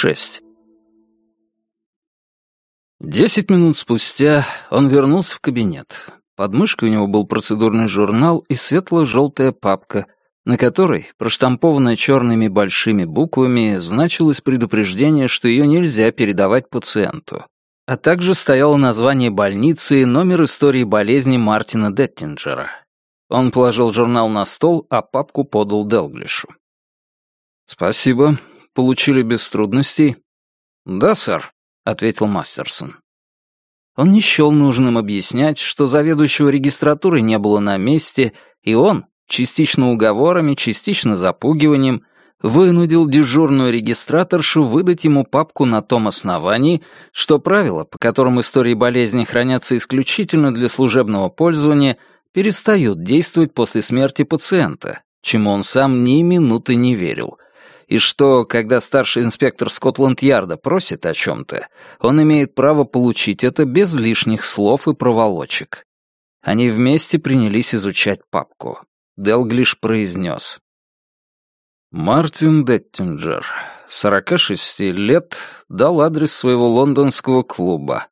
6. Десять минут спустя он вернулся в кабинет. Под мышкой у него был процедурный журнал и светло-желтая папка, на которой, проштампованная черными большими буквами, значилось предупреждение, что ее нельзя передавать пациенту. А также стояло название больницы и номер истории болезни Мартина Деттинджера. Он положил журнал на стол, а папку подал Делглишу. «Спасибо. Получили без трудностей?» «Да, сэр», — ответил Мастерсон. Он не счел нужным объяснять, что заведующего регистратуры не было на месте, и он, частично уговорами, частично запугиванием, вынудил дежурную регистраторшу выдать ему папку на том основании, что правила, по которым истории болезни хранятся исключительно для служебного пользования, перестают действовать после смерти пациента, чему он сам ни минуты не верил — и что, когда старший инспектор Скотланд-Ярда просит о чем-то, он имеет право получить это без лишних слов и проволочек. Они вместе принялись изучать папку. Делглиш произнес. Мартин Деттинджер, 46 лет, дал адрес своего лондонского клуба.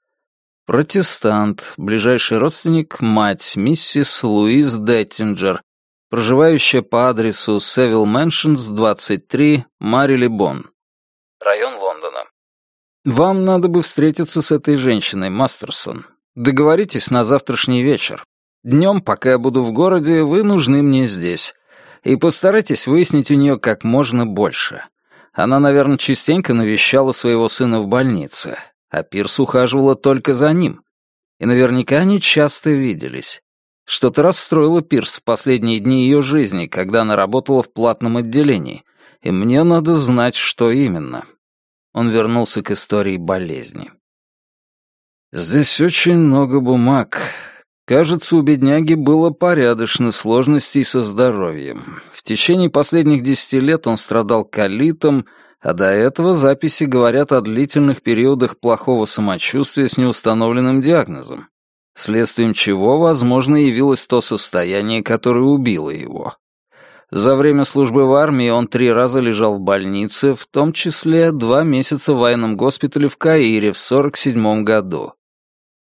Протестант, ближайший родственник, мать, миссис Луиз Деттинджер, проживающая по адресу Севил Мэншнс, 23, Марилибон. Район Лондона. Вам надо бы встретиться с этой женщиной, Мастерсон. Договоритесь на завтрашний вечер. Днем, пока я буду в городе, вы нужны мне здесь. И постарайтесь выяснить у нее как можно больше. Она, наверное, частенько навещала своего сына в больнице, а Пирс ухаживала только за ним. И наверняка они часто виделись. Что-то расстроило Пирс в последние дни ее жизни, когда она работала в платном отделении, и мне надо знать, что именно. Он вернулся к истории болезни. Здесь очень много бумаг. Кажется, у бедняги было порядочно сложностей со здоровьем. В течение последних десяти лет он страдал колитом, а до этого записи говорят о длительных периодах плохого самочувствия с неустановленным диагнозом следствием чего, возможно, явилось то состояние, которое убило его. За время службы в армии он три раза лежал в больнице, в том числе два месяца в военном госпитале в Каире в 47 году.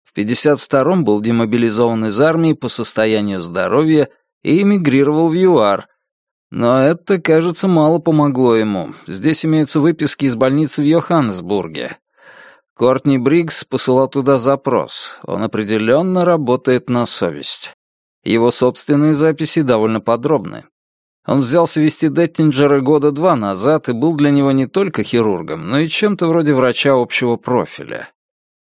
В 52-м был демобилизован из армии по состоянию здоровья и эмигрировал в ЮАР. Но это, кажется, мало помогло ему. Здесь имеются выписки из больницы в Йоханнесбурге. Кортни Бриггс посылал туда запрос. Он определенно работает на совесть. Его собственные записи довольно подробны. Он взялся вести Деттинджера года два назад и был для него не только хирургом, но и чем-то вроде врача общего профиля.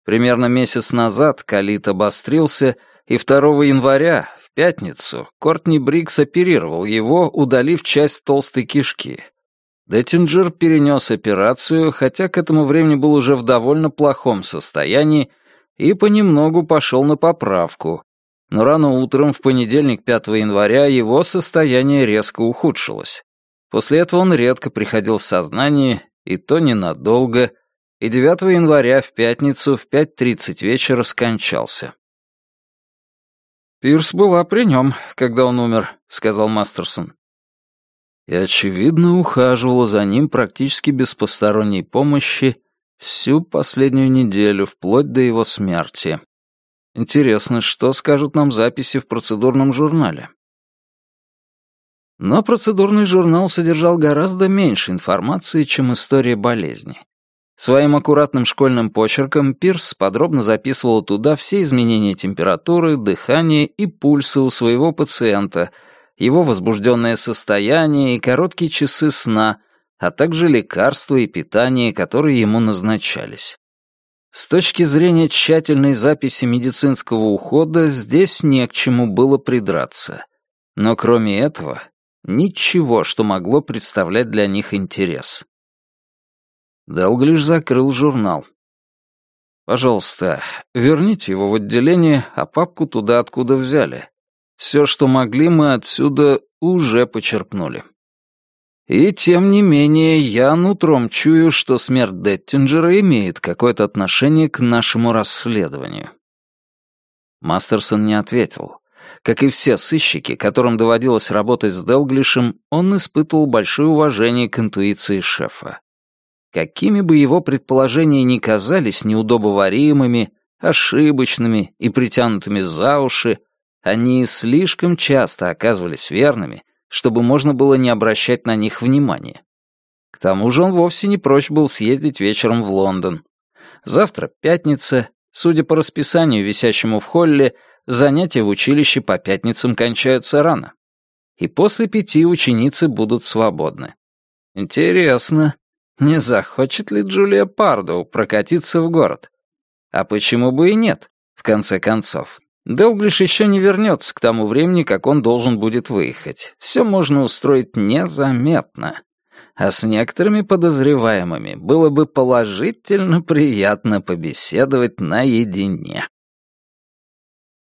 Примерно месяц назад Калит обострился, и 2 января, в пятницу, Кортни Бриггс оперировал его, удалив часть толстой кишки — Деттинджер перенес операцию, хотя к этому времени был уже в довольно плохом состоянии и понемногу пошел на поправку. Но рано утром, в понедельник 5 января, его состояние резко ухудшилось. После этого он редко приходил в сознание, и то ненадолго, и 9 января в пятницу в 5.30 вечера скончался. «Пирс была при нем, когда он умер», — сказал Мастерсон и, очевидно, ухаживала за ним практически без посторонней помощи всю последнюю неделю, вплоть до его смерти. Интересно, что скажут нам записи в процедурном журнале? Но процедурный журнал содержал гораздо меньше информации, чем история болезни. Своим аккуратным школьным почерком Пирс подробно записывал туда все изменения температуры, дыхания и пульса у своего пациента — его возбужденное состояние и короткие часы сна, а также лекарства и питание, которые ему назначались. С точки зрения тщательной записи медицинского ухода здесь не к чему было придраться. Но кроме этого, ничего, что могло представлять для них интерес. Делглиш закрыл журнал. «Пожалуйста, верните его в отделение, а папку туда, откуда взяли. Все, что могли, мы отсюда уже почерпнули. И тем не менее, я нутром чую, что смерть Деттинджера имеет какое-то отношение к нашему расследованию. Мастерсон не ответил. Как и все сыщики, которым доводилось работать с Делглишем, он испытывал большое уважение к интуиции шефа. какими бы его предположения ни казались неудобоваримыми, ошибочными и притянутыми за уши, они слишком часто оказывались верными, чтобы можно было не обращать на них внимания. К тому же он вовсе не прочь был съездить вечером в Лондон. Завтра пятница, судя по расписанию, висящему в холле, занятия в училище по пятницам кончаются рано. И после пяти ученицы будут свободны. Интересно, не захочет ли Джулия Пардоу прокатиться в город? А почему бы и нет, в конце концов? Делглиш еще не вернется к тому времени, как он должен будет выехать. Все можно устроить незаметно. А с некоторыми подозреваемыми было бы положительно приятно побеседовать наедине.